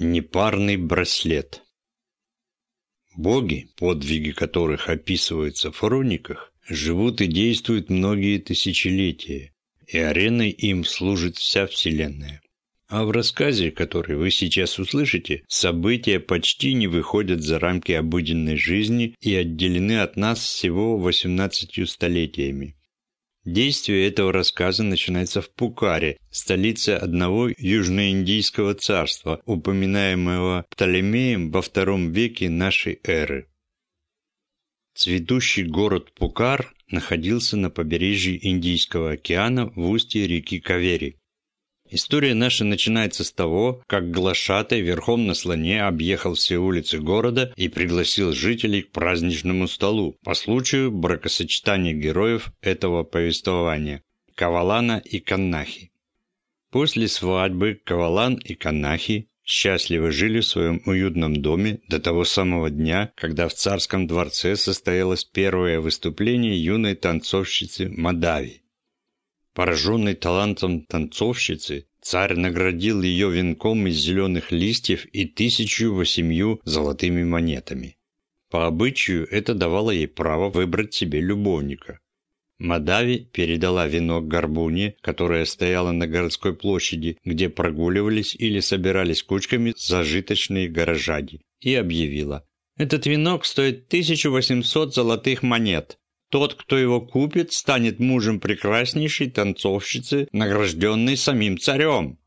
Непарный браслет Боги, подвиги которых описываются в хрониках, живут и действуют многие тысячелетия, и ареной им служит вся Вселенная. А в рассказе, который вы сейчас услышите, события почти не выходят за рамки обыденной жизни и отделены от нас всего 18 столетиями. Действие этого рассказа начинается в Пукаре, столице одного южноиндийского царства, упоминаемого Птолемеем во втором веке нашей эры. Цветущий город Пукар находился на побережье Индийского океана в устье реки Кавери. История наша начинается с того, как глашатай верхом на слоне объехал все улицы города и пригласил жителей к праздничному столу по случаю бракосочетания героев этого повествования – Кавалана и Каннахи. После свадьбы Кавалан и Каннахи счастливо жили в своем уютном доме до того самого дня, когда в царском дворце состоялось первое выступление юной танцовщицы Мадави. Пораженный талантом танцовщицы, царь наградил ее венком из зеленых листьев и тысячу восемью золотыми монетами. По обычаю это давало ей право выбрать себе любовника. Мадави передала венок Горбуне, которая стояла на городской площади, где прогуливались или собирались кучками зажиточные горожане, и объявила. «Этот венок стоит 1800 золотых монет. Тот, кто его купит, станет мужем прекраснейшей танцовщицы, награжденной самим царем.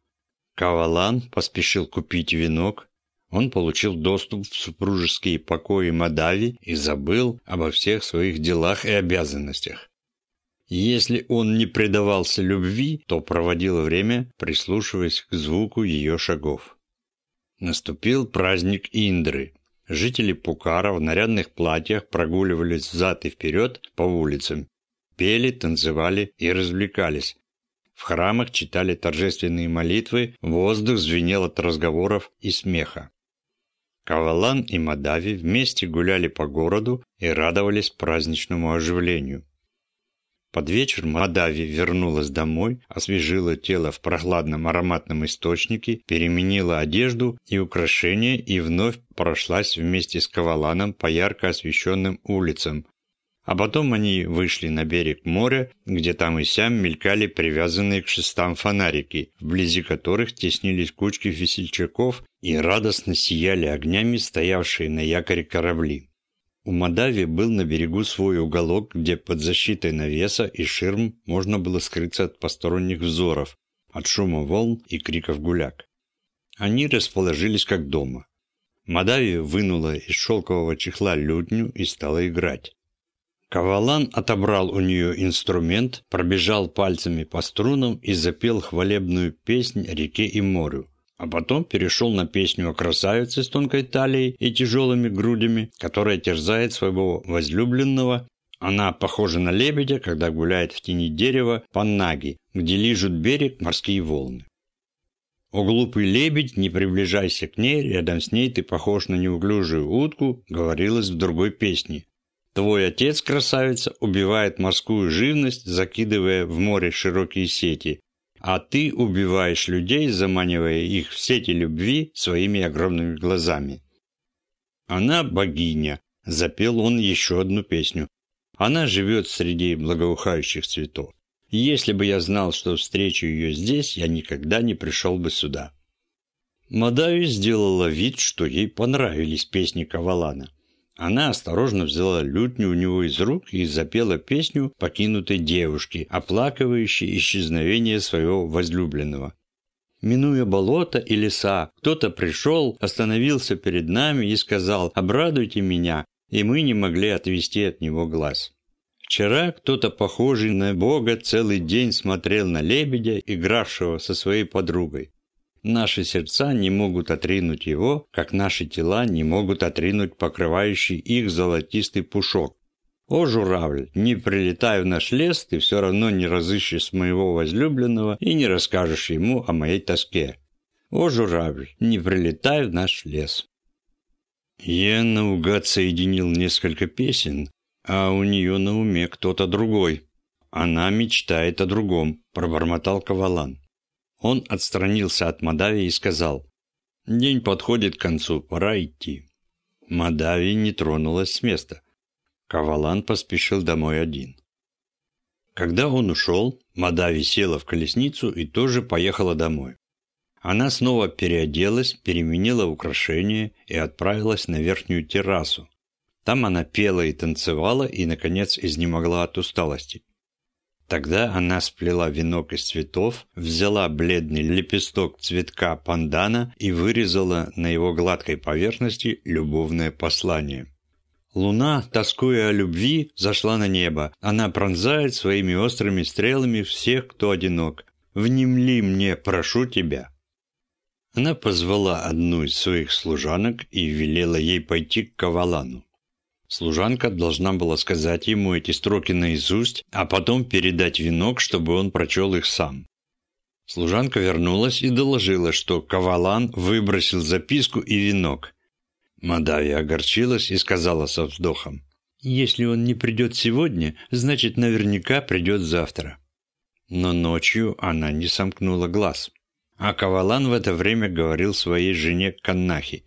Кавалан поспешил купить венок. Он получил доступ в супружеские покои Мадави и забыл обо всех своих делах и обязанностях. Если он не предавался любви, то проводил время, прислушиваясь к звуку ее шагов. Наступил праздник Индры, Жители Пукара в нарядных платьях прогуливались взад и вперед по улицам, пели, танцевали и развлекались. В храмах читали торжественные молитвы, воздух звенел от разговоров и смеха. Кавалан и Мадави вместе гуляли по городу и радовались праздничному оживлению. Под вечер Мадави вернулась домой, освежила тело в прохладном ароматном источнике, переменила одежду и украшения и вновь прошлась вместе с Каваланом по ярко освещенным улицам. А потом они вышли на берег моря, где там и сям мелькали привязанные к шестам фонарики, вблизи которых теснились кучки весельчаков и радостно сияли огнями стоявшие на якоре корабли. У Мадави был на берегу свой уголок, где под защитой навеса и ширм можно было скрыться от посторонних взоров, от шума волн и криков гуляк. Они расположились как дома. Мадави вынула из шелкового чехла лютню и стала играть. Кавалан отобрал у нее инструмент, пробежал пальцами по струнам и запел хвалебную песнь реке и морю а потом перешел на песню о красавице с тонкой талией и тяжелыми грудями, которая терзает своего возлюбленного. Она похожа на лебедя, когда гуляет в тени дерева по наги, где лижут берег морские волны. «О, глупый лебедь, не приближайся к ней, рядом с ней ты похож на неуклюжую утку», говорилось в другой песне. «Твой отец, красавица, убивает морскую живность, закидывая в море широкие сети, а ты убиваешь людей, заманивая их в сети любви своими огромными глазами. Она богиня, запел он еще одну песню. Она живет среди благоухающих цветов. Если бы я знал, что встречу ее здесь, я никогда не пришел бы сюда. Мадави сделала вид, что ей понравились песни Кавалана. Она осторожно взяла лютню у него из рук и запела песню покинутой девушки, оплакивающей исчезновение своего возлюбленного. Минуя болото и леса, кто-то пришел, остановился перед нами и сказал «Обрадуйте меня», и мы не могли отвести от него глаз. Вчера кто-то похожий на Бога целый день смотрел на лебедя, игравшего со своей подругой. Наши сердца не могут отринуть его, как наши тела не могут отринуть покрывающий их золотистый пушок. О, журавль, не прилетай в наш лес, ты все равно не разыщешь моего возлюбленного и не расскажешь ему о моей тоске. О, журавль, не прилетай в наш лес. Я наугад соединил несколько песен, а у нее на уме кто-то другой. Она мечтает о другом, пробормотал Кавалан. Он отстранился от Мадави и сказал, День подходит к концу, пора идти». Мадави не тронулась с места. Кавалан поспешил домой один. Когда он ушел, Мадави села в колесницу и тоже поехала домой. Она снова переоделась, переменила украшения и отправилась на верхнюю террасу. Там она пела и танцевала и, наконец, изнемогла от усталости. Тогда она сплела венок из цветов, взяла бледный лепесток цветка пандана и вырезала на его гладкой поверхности любовное послание. Луна, тоскуя о любви, зашла на небо. Она пронзает своими острыми стрелами всех, кто одинок. «Внемли мне, прошу тебя». Она позвала одну из своих служанок и велела ей пойти к Кавалану. Служанка должна была сказать ему эти строки наизусть, а потом передать венок, чтобы он прочел их сам. Служанка вернулась и доложила, что Кавалан выбросил записку и венок. Мадавия огорчилась и сказала со вздохом, «Если он не придет сегодня, значит, наверняка придет завтра». Но ночью она не сомкнула глаз. А Кавалан в это время говорил своей жене Каннахи,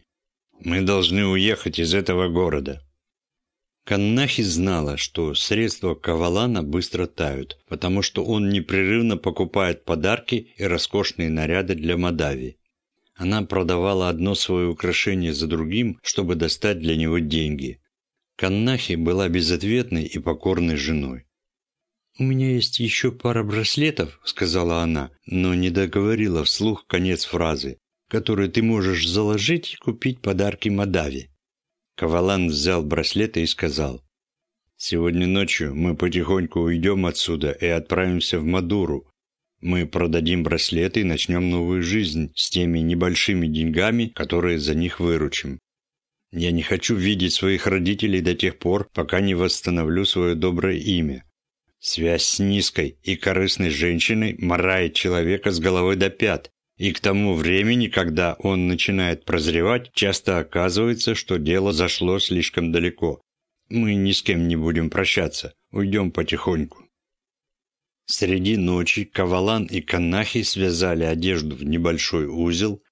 «Мы должны уехать из этого города». Каннахи знала, что средства Кавалана быстро тают, потому что он непрерывно покупает подарки и роскошные наряды для Мадави. Она продавала одно свое украшение за другим, чтобы достать для него деньги. Каннахи была безответной и покорной женой. «У меня есть еще пара браслетов», — сказала она, но не договорила вслух конец фразы, «которые ты можешь заложить и купить подарки Мадави». Кавалан взял браслеты и сказал, «Сегодня ночью мы потихоньку уйдем отсюда и отправимся в Мадуру. Мы продадим браслеты и начнем новую жизнь с теми небольшими деньгами, которые за них выручим. Я не хочу видеть своих родителей до тех пор, пока не восстановлю свое доброе имя. Связь с низкой и корыстной женщиной морает человека с головой до пят, и к тому времени, когда он начинает прозревать, часто оказывается, что дело зашло слишком далеко. Мы ни с кем не будем прощаться, уйдем потихоньку. Среди ночи Кавалан и Канахи связали одежду в небольшой узел.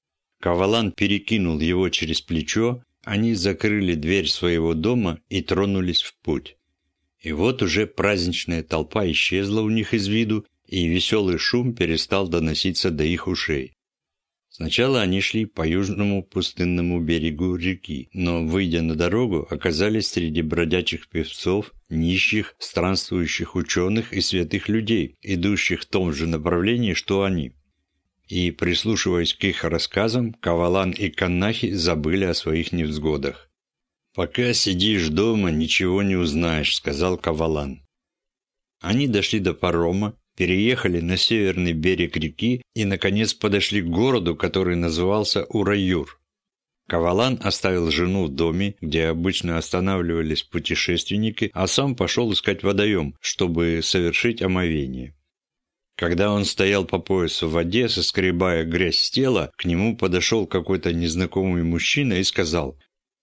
Кавалан перекинул его через плечо, они закрыли дверь своего дома и тронулись в путь. И вот уже праздничная толпа исчезла у них из виду, и веселый шум перестал доноситься до их ушей. Сначала они шли по южному пустынному берегу реки, но, выйдя на дорогу, оказались среди бродячих певцов, нищих, странствующих ученых и святых людей, идущих в том же направлении, что они. И, прислушиваясь к их рассказам, Кавалан и Каннахи забыли о своих невзгодах. «Пока сидишь дома, ничего не узнаешь», — сказал Кавалан. Они дошли до парома, переехали на северный берег реки и, наконец, подошли к городу, который назывался Ураюр. Кавалан оставил жену в доме, где обычно останавливались путешественники, а сам пошел искать водоем, чтобы совершить омовение. Когда он стоял по поясу в воде, соскребая грязь с тела, к нему подошел какой-то незнакомый мужчина и сказал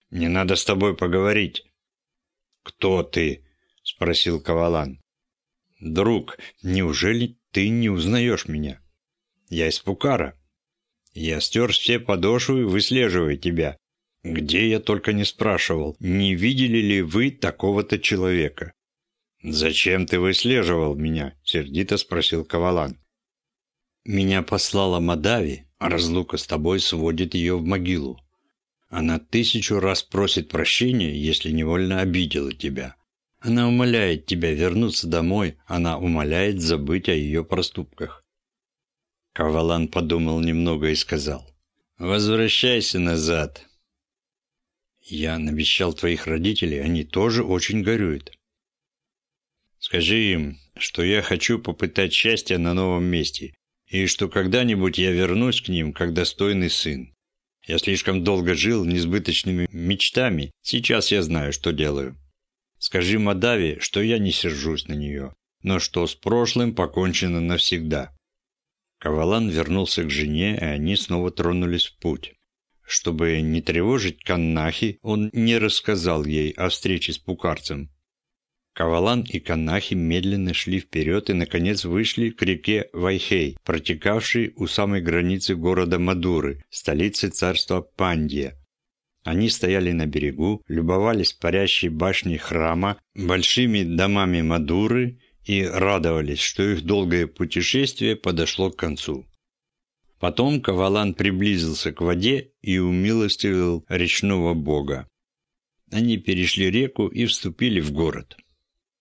«Мне надо с тобой поговорить». «Кто ты?» – спросил Кавалан. «Друг, неужели ты не узнаешь меня? Я из Пукара. Я стер все подошвы, выслеживая тебя. Где я только не спрашивал, не видели ли вы такого-то человека?» «Зачем ты выслеживал меня?» – сердито спросил Кавалан. «Меня послала Мадави, а разлука с тобой сводит ее в могилу. Она тысячу раз просит прощения, если невольно обидела тебя. Она умоляет тебя вернуться домой, она умоляет забыть о ее проступках. Кавалан подумал немного и сказал, «Возвращайся назад». «Я навещал твоих родителей, они тоже очень горюют». «Скажи им, что я хочу попытать счастье на новом месте, и что когда-нибудь я вернусь к ним, как достойный сын. Я слишком долго жил несбыточными мечтами, сейчас я знаю, что делаю». Скажи Мадави, что я не сержусь на нее, но что с прошлым покончено навсегда». Кавалан вернулся к жене, и они снова тронулись в путь. Чтобы не тревожить Каннахи, он не рассказал ей о встрече с пукарцем. Кавалан и Канахи медленно шли вперед и, наконец, вышли к реке Вайхей, протекавшей у самой границы города Мадуры, столицы царства Пандия. Они стояли на берегу, любовались парящей башней храма, большими домами Мадуры и радовались, что их долгое путешествие подошло к концу. Потом Кавалан приблизился к воде и умилостивил речного бога. Они перешли реку и вступили в город.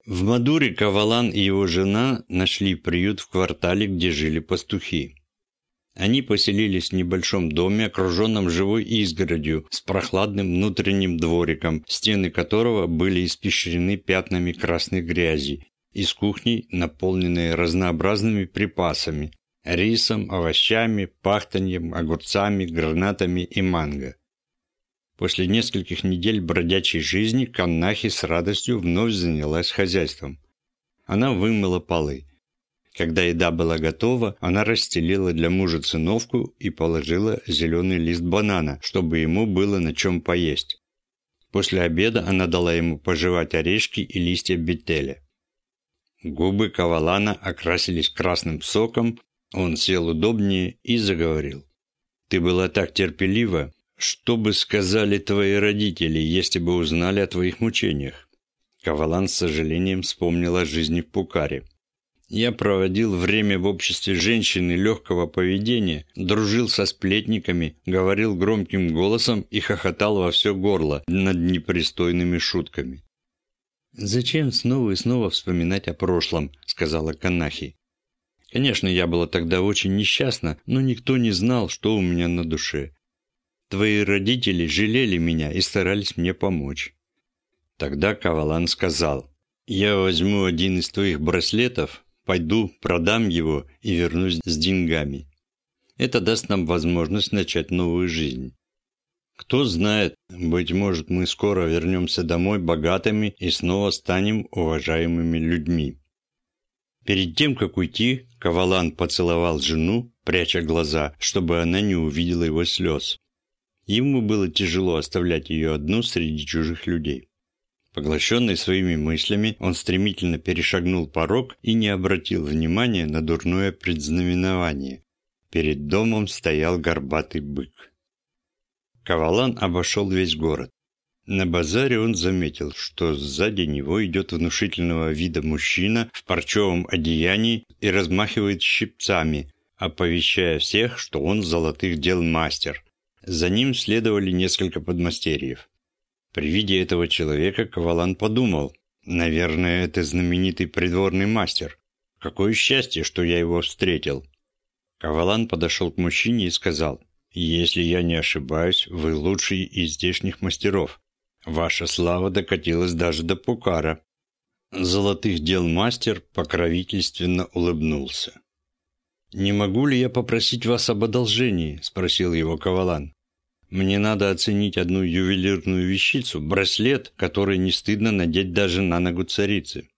В Мадуре Кавалан и его жена нашли приют в квартале, где жили пастухи. Они поселились в небольшом доме, окруженном живой изгородью, с прохладным внутренним двориком, стены которого были испещрены пятнами красной грязи, из кухни, наполненной разнообразными припасами – рисом, овощами, пахтаньем, огурцами, гранатами и манго. После нескольких недель бродячей жизни Каннахи с радостью вновь занялась хозяйством. Она вымыла полы. Когда еда была готова, она расстелила для мужа циновку и положила зеленый лист банана, чтобы ему было на чем поесть. После обеда она дала ему пожевать орешки и листья бетеля. Губы Кавалана окрасились красным соком, он сел удобнее и заговорил. «Ты была так терпелива, что бы сказали твои родители, если бы узнали о твоих мучениях? Кавалан с сожалением вспомнил о жизни в Пукаре. Я проводил время в обществе женщины легкого поведения, дружил со сплетниками, говорил громким голосом и хохотал во все горло над непристойными шутками. «Зачем снова и снова вспоминать о прошлом?» – сказала Канахи. «Конечно, я была тогда очень несчастна, но никто не знал, что у меня на душе. Твои родители жалели меня и старались мне помочь». Тогда Кавалан сказал, «Я возьму один из твоих браслетов, пойду, продам его и вернусь с деньгами. Это даст нам возможность начать новую жизнь. Кто знает, быть может, мы скоро вернемся домой богатыми и снова станем уважаемыми людьми». Перед тем, как уйти, Кавалан поцеловал жену, пряча глаза, чтобы она не увидела его слез. Ему было тяжело оставлять ее одну среди чужих людей. Поглощенный своими мыслями, он стремительно перешагнул порог и не обратил внимания на дурное предзнаменование. Перед домом стоял горбатый бык. Кавалан обошел весь город. На базаре он заметил, что сзади него идет внушительного вида мужчина в парчевом одеянии и размахивает щипцами, оповещая всех, что он золотых дел мастер, за ним следовали несколько подмастерьев. При виде этого человека Кавалан подумал, наверное, это знаменитый придворный мастер. Какое счастье, что я его встретил. Кавалан подошел к мужчине и сказал, «Если я не ошибаюсь, вы лучший из здешних мастеров. Ваша слава докатилась даже до Пукара». Золотых дел мастер покровительственно улыбнулся. «Не могу ли я попросить вас об одолжении?» – спросил его Кавалан. Мне надо оценить одну ювелирную вещицу, браслет, который не стыдно надеть даже на ногу царицы.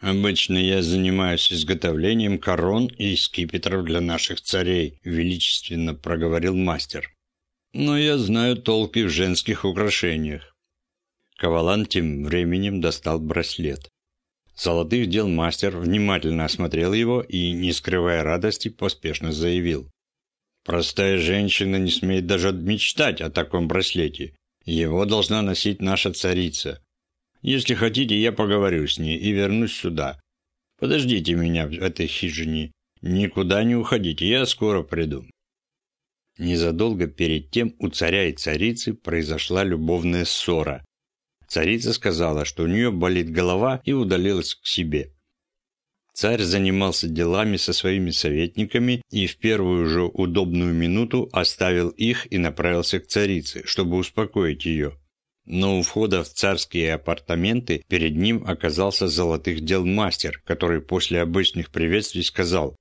Обычно я занимаюсь изготовлением корон и скипетров для наших царей, величественно проговорил мастер. Но я знаю толки в женских украшениях. Кавалан тем временем достал браслет. Золотых дел мастер внимательно осмотрел его и, не скрывая радости, поспешно заявил. Простая женщина не смеет даже мечтать о таком браслете. Его должна носить наша царица. Если хотите, я поговорю с ней и вернусь сюда. Подождите меня в этой хижине. Никуда не уходите, я скоро приду». Незадолго перед тем у царя и царицы произошла любовная ссора. Царица сказала, что у нее болит голова и удалилась к себе. Царь занимался делами со своими советниками и в первую же удобную минуту оставил их и направился к царице, чтобы успокоить ее. Но у входа в царские апартаменты перед ним оказался золотых дел мастер, который после обычных приветствий сказал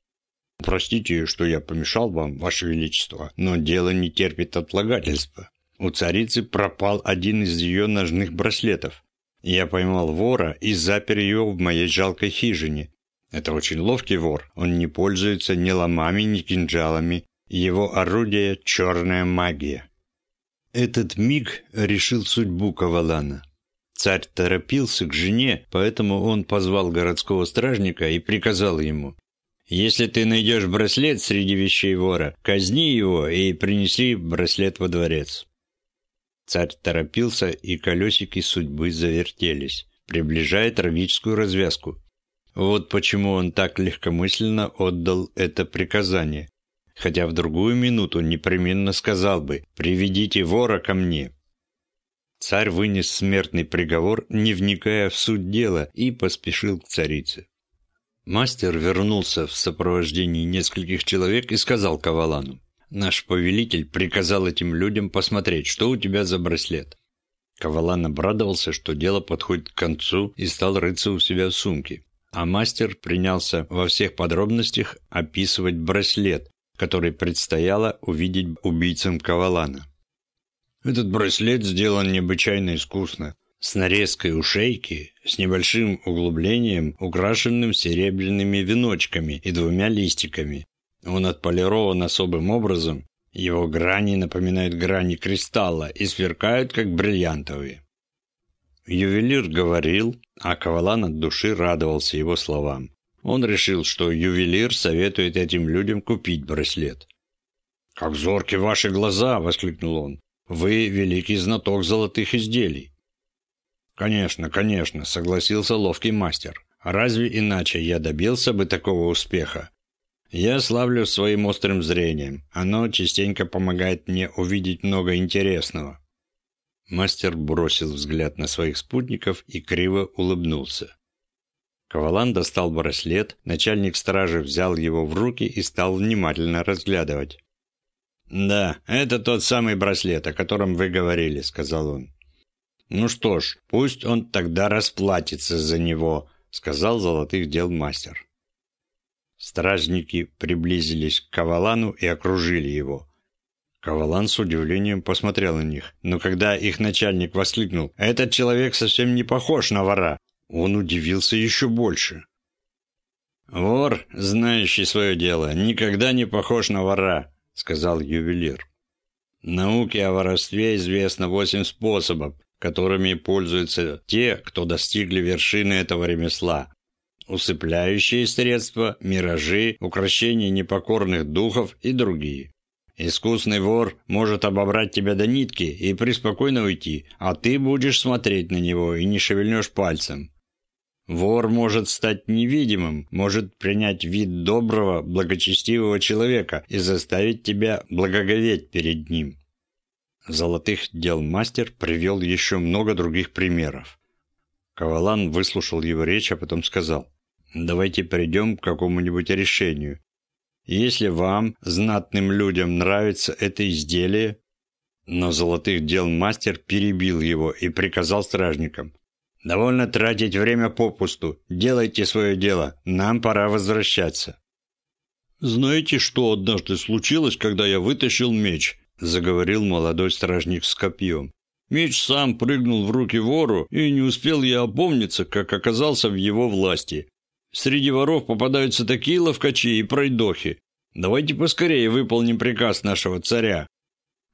«Простите, что я помешал вам, Ваше Величество, но дело не терпит отлагательства. У царицы пропал один из ее ножных браслетов. Я поймал вора и запер его в моей жалкой хижине, это очень ловкий вор. Он не пользуется ни ломами, ни кинжалами. Его орудие – черная магия. Этот миг решил судьбу Кавалана. Царь торопился к жене, поэтому он позвал городского стражника и приказал ему «Если ты найдешь браслет среди вещей вора, казни его и принеси браслет во дворец». Царь торопился, и колесики судьбы завертелись, приближая трагическую развязку. Вот почему он так легкомысленно отдал это приказание. Хотя в другую минуту непременно сказал бы «Приведите вора ко мне». Царь вынес смертный приговор, не вникая в суть дела, и поспешил к царице. Мастер вернулся в сопровождении нескольких человек и сказал Кавалану, «Наш повелитель приказал этим людям посмотреть, что у тебя за браслет». Кавалан обрадовался, что дело подходит к концу и стал рыться у себя в сумке а мастер принялся во всех подробностях описывать браслет, который предстояло увидеть убийцам Кавалана. Этот браслет сделан необычайно искусно, с нарезкой у шейки, с небольшим углублением, украшенным серебряными веночками и двумя листиками. Он отполирован особым образом, его грани напоминают грани кристалла и сверкают, как бриллиантовые. Ювелир говорил, а Кавалан от души радовался его словам. Он решил, что ювелир советует этим людям купить браслет. «Как зорки ваши глаза!» — воскликнул он. «Вы великий знаток золотых изделий». «Конечно, конечно», — согласился ловкий мастер. «Разве иначе я добился бы такого успеха? Я славлюсь своим острым зрением. Оно частенько помогает мне увидеть много интересного». Мастер бросил взгляд на своих спутников и криво улыбнулся. Кавалан достал браслет, начальник стражи взял его в руки и стал внимательно разглядывать. «Да, это тот самый браслет, о котором вы говорили», — сказал он. «Ну что ж, пусть он тогда расплатится за него», — сказал золотых дел мастер. Стражники приблизились к Кавалану и окружили его. Кавалан с удивлением посмотрел на них, но когда их начальник воскликнул «Этот человек совсем не похож на вора», он удивился еще больше. «Вор, знающий свое дело, никогда не похож на вора», — сказал ювелир. «Науке о воровстве известно восемь способов, которыми пользуются те, кто достигли вершины этого ремесла. Усыпляющие средства, миражи, украшения непокорных духов и другие. Искусный вор может обобрать тебя до нитки и преспокойно уйти, а ты будешь смотреть на него и не шевельнешь пальцем. Вор может стать невидимым, может принять вид доброго, благочестивого человека и заставить тебя благоговеть перед ним. Золотых дел мастер привел еще много других примеров. Кавалан выслушал его речь, а потом сказал, «Давайте придем к какому-нибудь решению. Если вам, знатным людям, нравится это изделие...» Но золотых дел мастер перебил его и приказал стражникам. «Довольно тратить время попусту. Делайте свое дело. Нам пора возвращаться». «Знаете, что однажды случилось, когда я вытащил меч?» – заговорил молодой стражник с копьем. Меч сам прыгнул в руки вору, и не успел я опомниться, как оказался в его власти. Среди воров попадаются такие ловкачи и пройдохи. Давайте поскорее выполним приказ нашего царя».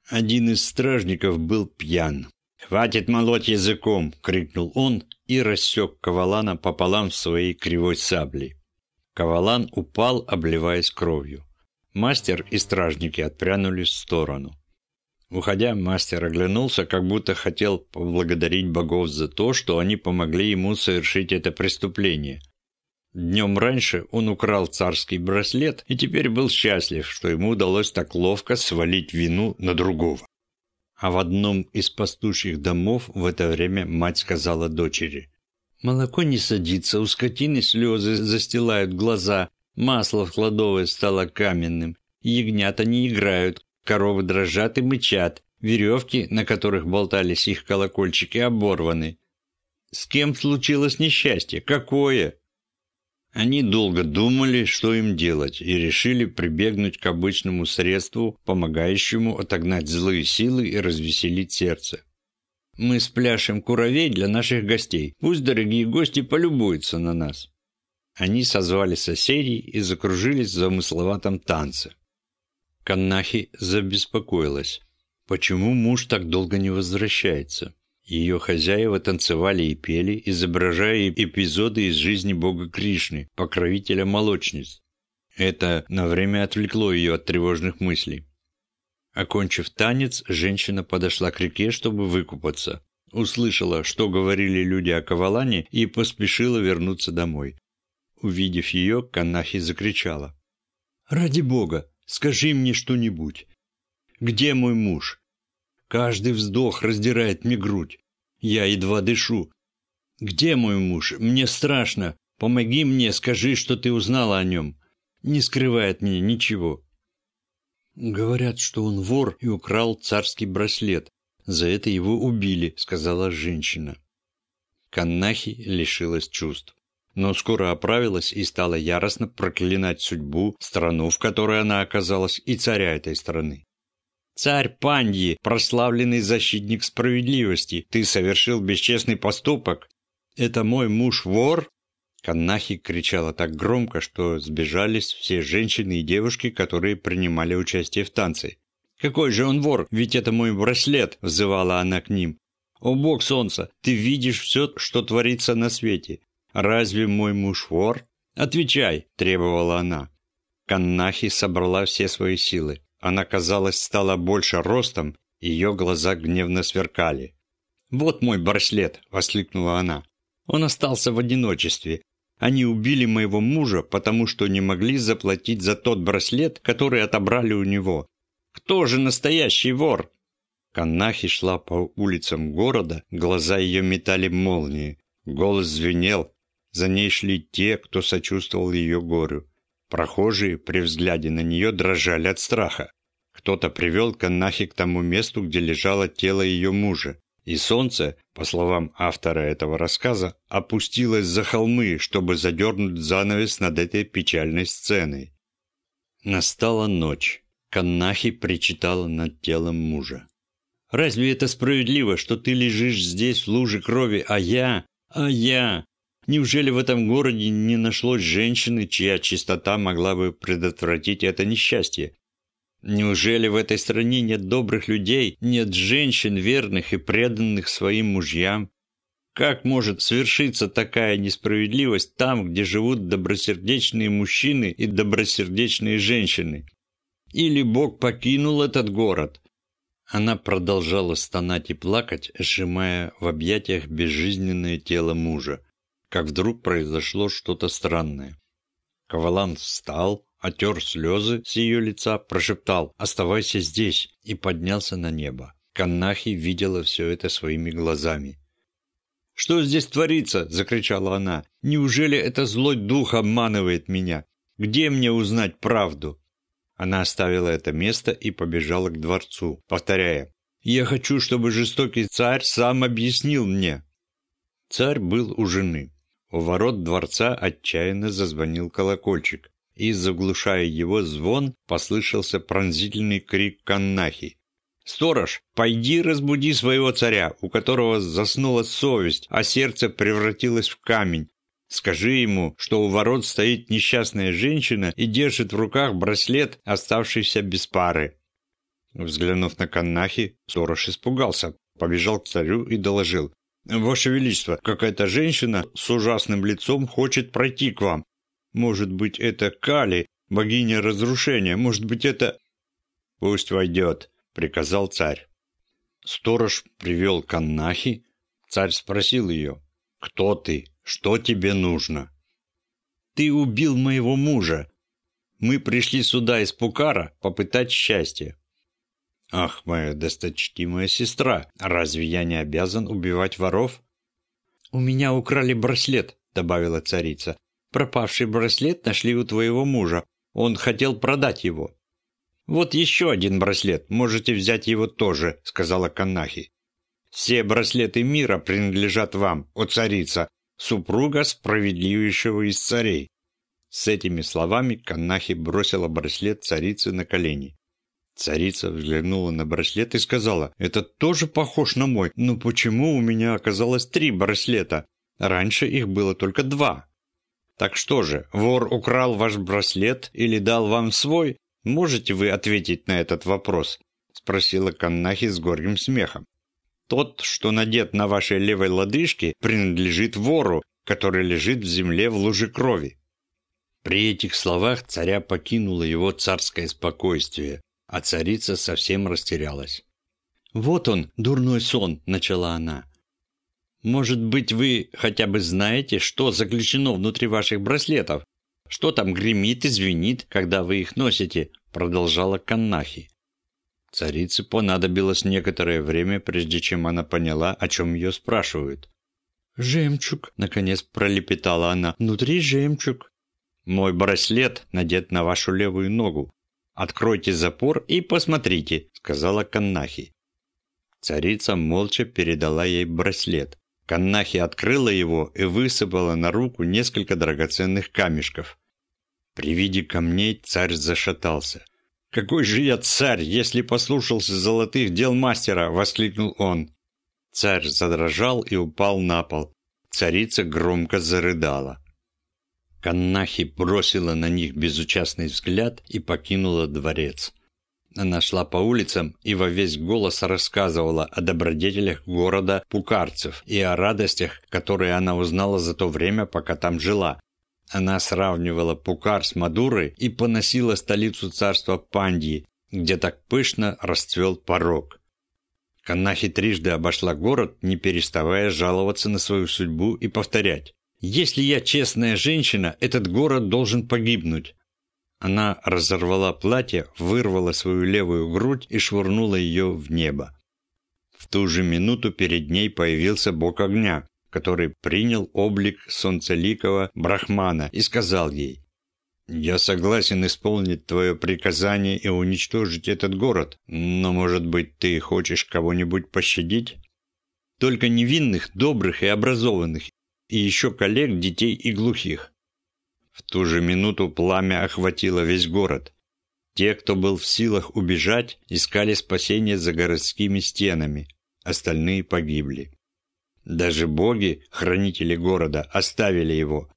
Один из стражников был пьян. «Хватит молоть языком!» — крикнул он и рассек Кавалана пополам своей кривой сабли. Кавалан упал, обливаясь кровью. Мастер и стражники отпрянулись в сторону. Уходя, мастер оглянулся, как будто хотел поблагодарить богов за то, что они помогли ему совершить это преступление. Днем раньше он украл царский браслет и теперь был счастлив, что ему удалось так ловко свалить вину на другого. А в одном из пастушьих домов в это время мать сказала дочери. «Молоко не садится, у скотины слезы застилают глаза, масло в кладовой стало каменным, ягнята не играют, коровы дрожат и мычат, веревки, на которых болтались их колокольчики, оборваны. С кем случилось несчастье? Какое?» Они долго думали, что им делать, и решили прибегнуть к обычному средству, помогающему отогнать злые силы и развеселить сердце. «Мы спляшем куровей для наших гостей. Пусть дорогие гости полюбуются на нас». Они созвали соседей и закружились в замысловатом танце. Каннахи забеспокоилась. Почему муж так долго не возвращается? Ее хозяева танцевали и пели, изображая эпизоды из жизни бога Кришны, покровителя молочниц. Это на время отвлекло ее от тревожных мыслей. Окончив танец, женщина подошла к реке, чтобы выкупаться. Услышала, что говорили люди о Кавалане, и поспешила вернуться домой. Увидев ее, Канахи закричала. «Ради бога, скажи мне что-нибудь. Где мой муж? Каждый вздох раздирает мне грудь. Я едва дышу. Где мой муж? Мне страшно. Помоги мне, скажи, что ты узнала о нем. Не скрывай от меня ничего. Говорят, что он вор и украл царский браслет. За это его убили, сказала женщина. Каннахи лишилась чувств. Но скоро оправилась и стала яростно проклинать судьбу, страну, в которой она оказалась, и царя этой страны. Царь Паньи, прославленный защитник справедливости, ты совершил бесчестный поступок. Это мой муж вор? Каннахи кричала так громко, что сбежались все женщины и девушки, которые принимали участие в танце. «Какой же он вор? Ведь это мой браслет!» – взывала она к ним. «О бог солнца, ты видишь все, что творится на свете. Разве мой муж вор? Отвечай!» – требовала она. Каннахи собрала все свои силы. Она, казалось, стала больше ростом, ее глаза гневно сверкали. «Вот мой браслет!» – воскликнула она. «Он остался в одиночестве. Они убили моего мужа, потому что не могли заплатить за тот браслет, который отобрали у него. Кто же настоящий вор?» Канахи шла по улицам города, глаза ее метали молнии. Голос звенел. За ней шли те, кто сочувствовал ее горю. Прохожие при взгляде на нее дрожали от страха. Кто-то привел Каннахи к тому месту, где лежало тело ее мужа. И солнце, по словам автора этого рассказа, опустилось за холмы, чтобы задернуть занавес над этой печальной сценой. Настала ночь. Каннахи причитала над телом мужа. «Разве это справедливо, что ты лежишь здесь в луже крови, а я... а я... Неужели в этом городе не нашлось женщины, чья чистота могла бы предотвратить это несчастье? Неужели в этой стране нет добрых людей, нет женщин, верных и преданных своим мужьям? Как может свершиться такая несправедливость там, где живут добросердечные мужчины и добросердечные женщины? Или Бог покинул этот город? Она продолжала стонать и плакать, сжимая в объятиях безжизненное тело мужа как вдруг произошло что-то странное. Ковалан встал, отер слезы с ее лица, прошептал «Оставайся здесь» и поднялся на небо. Каннахи видела все это своими глазами. «Что здесь творится?» – закричала она. «Неужели это злой дух обманывает меня? Где мне узнать правду?» Она оставила это место и побежала к дворцу, повторяя «Я хочу, чтобы жестокий царь сам объяснил мне». Царь был у жены. У ворот дворца отчаянно зазвонил колокольчик, и, заглушая его звон, послышался пронзительный крик Каннахи. «Сторож, пойди разбуди своего царя, у которого заснула совесть, а сердце превратилось в камень. Скажи ему, что у ворот стоит несчастная женщина и держит в руках браслет, оставшийся без пары». Взглянув на Каннахи, сторож испугался, побежал к царю и доложил. «Ваше Величество, какая-то женщина с ужасным лицом хочет пройти к вам. Может быть, это Кали, богиня разрушения, может быть, это...» «Пусть войдет», — приказал царь. Сторож привел Каннахи. Царь спросил ее, «Кто ты? Что тебе нужно?» «Ты убил моего мужа. Мы пришли сюда из Пукара попытать счастья. «Ах, моя досточтимая сестра, разве я не обязан убивать воров?» «У меня украли браслет», — добавила царица. «Пропавший браслет нашли у твоего мужа. Он хотел продать его». «Вот еще один браслет, можете взять его тоже», — сказала Канахи. «Все браслеты мира принадлежат вам, о царица, супруга справедливейшего из царей». С этими словами Канахи бросила браслет царицы на колени. Царица взглянула на браслет и сказала, «Это тоже похож на мой, но почему у меня оказалось три браслета? Раньше их было только два». «Так что же, вор украл ваш браслет или дал вам свой? Можете вы ответить на этот вопрос?» спросила Каннахи с горьким смехом. Тот, что надет на вашей левой лодыжке, принадлежит вору, который лежит в земле в луже крови». При этих словах царя покинуло его царское спокойствие, а царица совсем растерялась. «Вот он, дурной сон», — начала она. «Может быть, вы хотя бы знаете, что заключено внутри ваших браслетов? Что там гремит и звенит, когда вы их носите?» — продолжала Каннахи. Царице понадобилось некоторое время, прежде чем она поняла, о чем ее спрашивают. «Жемчуг», — наконец пролепетала она, — «внутри жемчуг». «Мой браслет надет на вашу левую ногу. Откройте запор и посмотрите», — сказала Каннахи. Царица молча передала ей браслет. Каннахи открыла его и высыпала на руку несколько драгоценных камешков. При виде камней царь зашатался. «Какой же я царь, если послушался золотых дел мастера!» – воскликнул он. Царь задрожал и упал на пол. Царица громко зарыдала. Каннахи бросила на них безучастный взгляд и покинула дворец. Она шла по улицам и во весь голос рассказывала о добродетелях города Пукарцев и о радостях, которые она узнала за то время, пока там жила. Она сравнивала Пукар с Мадурой и поносила столицу царства Пандьи, где так пышно расцвел порог. Канахи трижды обошла город, не переставая жаловаться на свою судьбу и повторять. «Если я честная женщина, этот город должен погибнуть». Она разорвала платье, вырвала свою левую грудь и швырнула ее в небо. В ту же минуту перед ней появился бог огня, который принял облик солнцеликого брахмана и сказал ей, «Я согласен исполнить твое приказание и уничтожить этот город, но, может быть, ты хочешь кого-нибудь пощадить? Только невинных, добрых и образованных, и еще коллег, детей и глухих». В ту же минуту пламя охватило весь город. Те, кто был в силах убежать, искали спасения за городскими стенами, остальные погибли. Даже боги, хранители города, оставили его,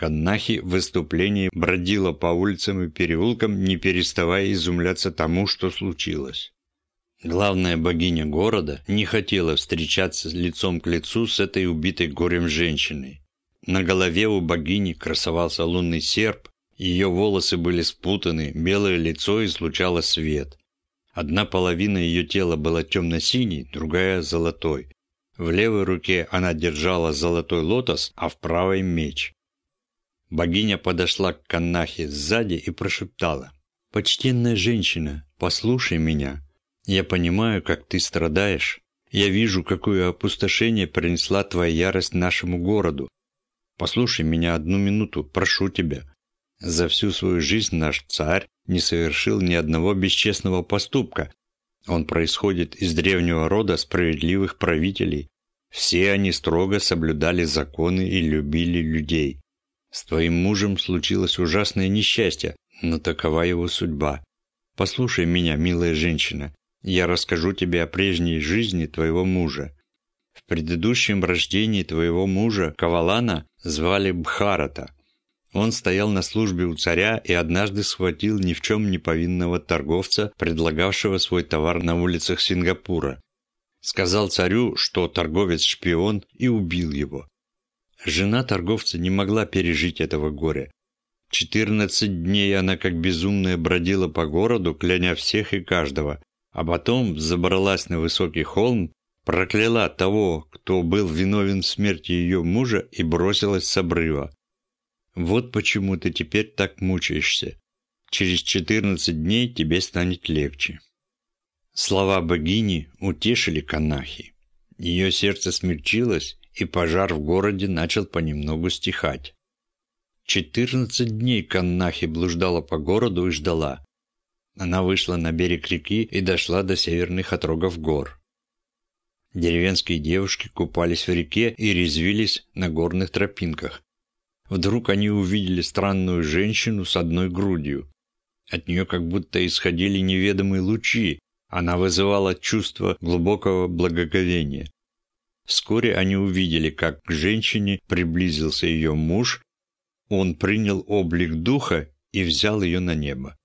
Каннахи в выступлении бродила по улицам и переулкам, не переставая изумляться тому, что случилось. Главная богиня города не хотела встречаться лицом к лицу с этой убитой горем женщиной. На голове у богини красовался лунный серп, ее волосы были спутаны, белое лицо излучало свет. Одна половина ее тела была темно-синей, другая – золотой. В левой руке она держала золотой лотос, а в правой – меч. Богиня подошла к Канахе сзади и прошептала. «Почтенная женщина, послушай меня. Я понимаю, как ты страдаешь. Я вижу, какое опустошение принесла твоя ярость нашему городу. Послушай меня одну минуту, прошу тебя. За всю свою жизнь наш царь не совершил ни одного бесчестного поступка. Он происходит из древнего рода справедливых правителей. Все они строго соблюдали законы и любили людей. С твоим мужем случилось ужасное несчастье, но такова его судьба. Послушай меня, милая женщина, я расскажу тебе о прежней жизни твоего мужа. В предыдущем рождении твоего мужа Кавалана звали Бхарата. Он стоял на службе у царя и однажды схватил ни в чем не повинного торговца, предлагавшего свой товар на улицах Сингапура. Сказал царю, что торговец шпион, и убил его. Жена торговца не могла пережить этого горя. Четырнадцать дней она как безумная бродила по городу, кляня всех и каждого, а потом забралась на высокий холм, прокляла того, кто был виновен в смерти ее мужа и бросилась с обрыва. Вот почему ты теперь так мучаешься. Через четырнадцать дней тебе станет легче. Слова богини утешили Канахи. Ее сердце смягчилось, и пожар в городе начал понемногу стихать. Четырнадцать дней Каннахи блуждала по городу и ждала. Она вышла на берег реки и дошла до северных отрогов гор. Деревенские девушки купались в реке и резвились на горных тропинках. Вдруг они увидели странную женщину с одной грудью. От нее как будто исходили неведомые лучи, она вызывала чувство глубокого благоговения. Вскоре они увидели, как к женщине приблизился ее муж, он принял облик духа и взял ее на небо.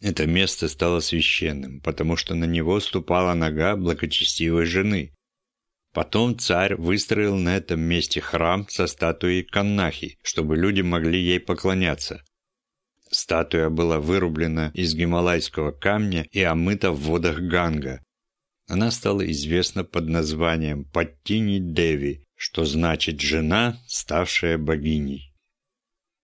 Это место стало священным, потому что на него ступала нога благочестивой жены. Потом царь выстроил на этом месте храм со статуей Каннахи, чтобы люди могли ей поклоняться. Статуя была вырублена из гималайского камня и омыта в водах Ганга. Она стала известна под названием Паттини Деви, что значит «жена, ставшая богиней».